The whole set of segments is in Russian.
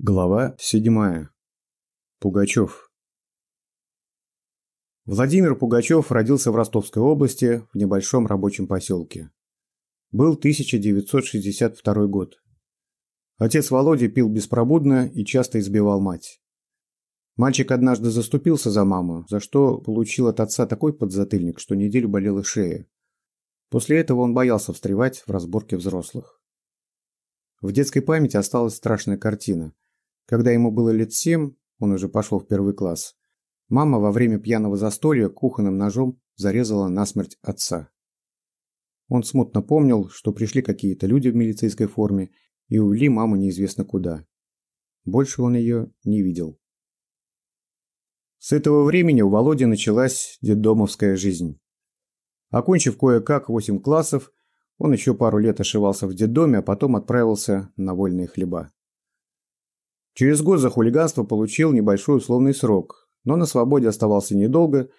Глава седьмая. Пугачев. Владимир Пугачев родился в Ростовской области в небольшом рабочем поселке. Был 1962 год. Отец Володя пил беспробудно и часто избивал мать. Мальчик однажды заступился за маму, за что получил от отца такой подзатыльник, что неделю болела шея. После этого он боялся встревать в разборки взрослых. В детской памяти осталась страшная картина – когда ему было лет семь, он уже пошел в первый класс, мама во время пьяного застолья кухонным ножом зарезала насмерть отца. Он смутно помнил, что пришли какие-то люди в милицейской форме и увели маму неизвестно куда. Больше он ее не видел. С этого времени у Володи началась детдомовская жизнь. Окончив кое-как 8 классов, он еще пару лет ошивался в детдоме, а потом отправился на вольные хлеба. Через год за хулиганство получил небольшой условный срок, но на свободе оставался недолго.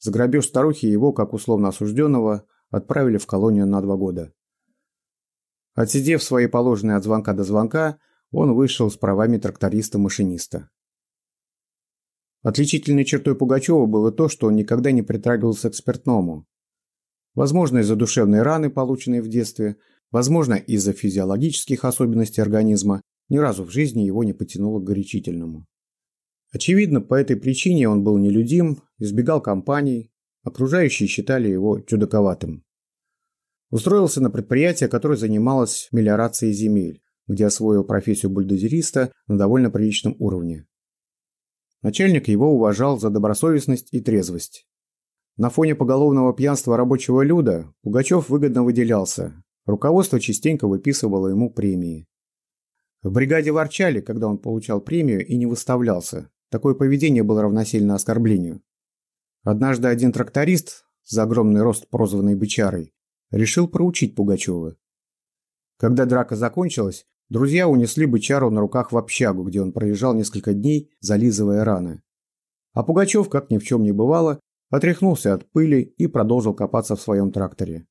За грабеж старухи его, как условно осужденного, отправили в колонию на два года. Отсидев свои положенные от звонка до звонка, он вышел с правами тракториста-машиниста. Отличительной чертой Пугачева было то, что он никогда не притрагивался к спиртному. Возможно, из-за душевной раны, полученной в детстве, возможно, из-за физиологических особенностей организма, ни разу в жизни его не потянуло к горячительному. Очевидно, по этой причине он был нелюдим, избегал компаний, окружающие считали его чудаковатым. Устроился на предприятие, которое занималось мелиорацией земель, где освоил профессию бульдозериста на довольно приличном уровне. Начальник его уважал за добросовестность и трезвость. На фоне поголовного пьянства рабочего люда Пугачев выгодно выделялся. Руководство частенько выписывало ему премии. В бригаде ворчали, когда он получал премию и не выставлялся. Такое поведение было равносильно оскорблению. Однажды один тракторист, за огромный рост прозванный бычарой, решил проучить Пугачева. Когда драка закончилась, друзья унесли бычару на руках в общагу, где он пролежал несколько дней, зализывая раны. А Пугачев, как ни в чем не бывало, отряхнулся от пыли и продолжил копаться в своем тракторе.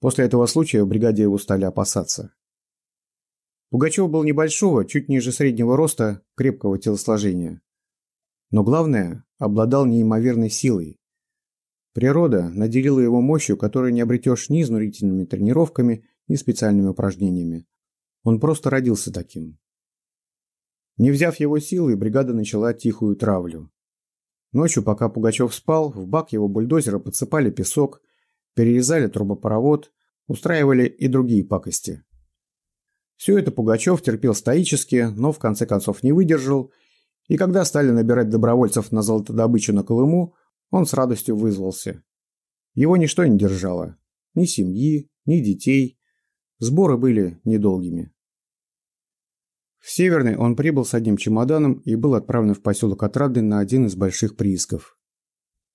После этого случая в бригаде его стали опасаться. Пугачев был небольшого, чуть ниже среднего роста, крепкого телосложения. Но главное, обладал неимоверной силой. Природа наделила его мощью, которую не обретешь ни изнурительными тренировками, ни специальными упражнениями. Он просто родился таким. Не взяв его силы, бригада начала тихую травлю. Ночью, пока Пугачев спал, в бак его бульдозера подсыпали песок, перерезали трубопровод, устраивали и другие пакости. Все это Пугачев терпел стоически, но в конце концов не выдержал, и когда стали набирать добровольцев на золотодобычу на Колыму, он с радостью вызвался. Его ничто не держало. Ни семьи, ни детей. Сборы были недолгими. В Северный он прибыл с одним чемоданом и был отправлен в поселок Отрады на один из больших приисков.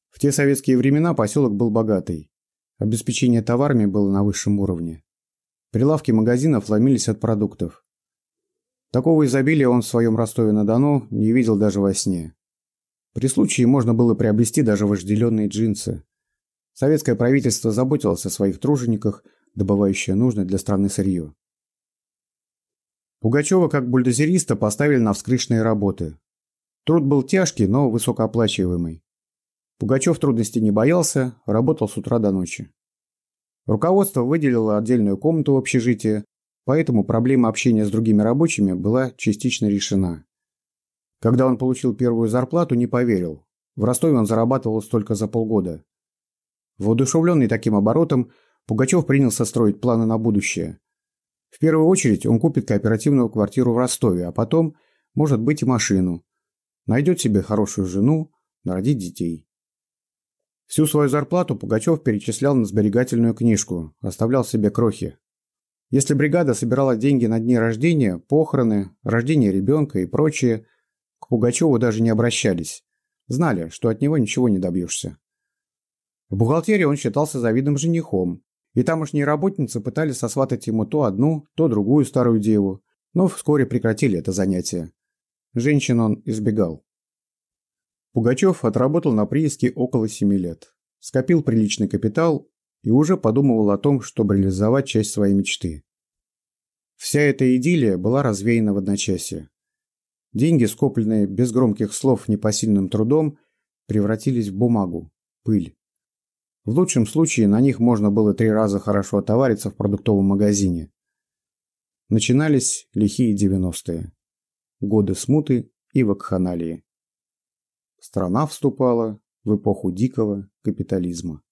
В те советские времена поселок был богатый. Обеспечение товарами было на высшем уровне. Прилавки магазинов ломились от продуктов. Такого изобилия он в своем Ростове-на-Дону не видел даже во сне. При случае можно было приобрести даже вожделенные джинсы. Советское правительство заботилось о своих тружениках, добывающее нужное для страны сырье. Пугачева как бульдозериста поставили на вскрышные работы. Труд был тяжкий, но высокооплачиваемый. Пугачев трудностей не боялся, работал с утра до ночи. Руководство выделило отдельную комнату в общежитии, поэтому проблема общения с другими рабочими была частично решена. Когда он получил первую зарплату, не поверил. В Ростове он зарабатывал столько за полгода. Воодушевленный таким оборотом, Пугачев принялся строить планы на будущее. В первую очередь он купит кооперативную квартиру в Ростове, а потом, может быть, и машину. Найдет себе хорошую жену, народит детей. Всю свою зарплату Пугачев перечислял на сберегательную книжку, оставлял себе крохи. Если бригада собирала деньги на дни рождения, похороны, рождение ребенка и прочее, к Пугачеву даже не обращались. Знали, что от него ничего не добьешься. В бухгалтерии он считался завидным женихом, и тамошние работницы пытались сосватать ему то одну, то другую старую деву, но вскоре прекратили это занятие. Женщин он избегал. Пугачев отработал на прииске около семи лет. Скопил приличный капитал и уже подумывал о том, чтобы реализовать часть своей мечты. Вся эта идиллия была развеяна в одночасье. Деньги, скопленные без громких слов непосильным трудом, превратились в бумагу, пыль. В лучшем случае на них можно было три раза хорошо отовариться в продуктовом магазине. Начинались лихие девяностые. Годы смуты и вакханалии. Страна вступала в эпоху дикого капитализма.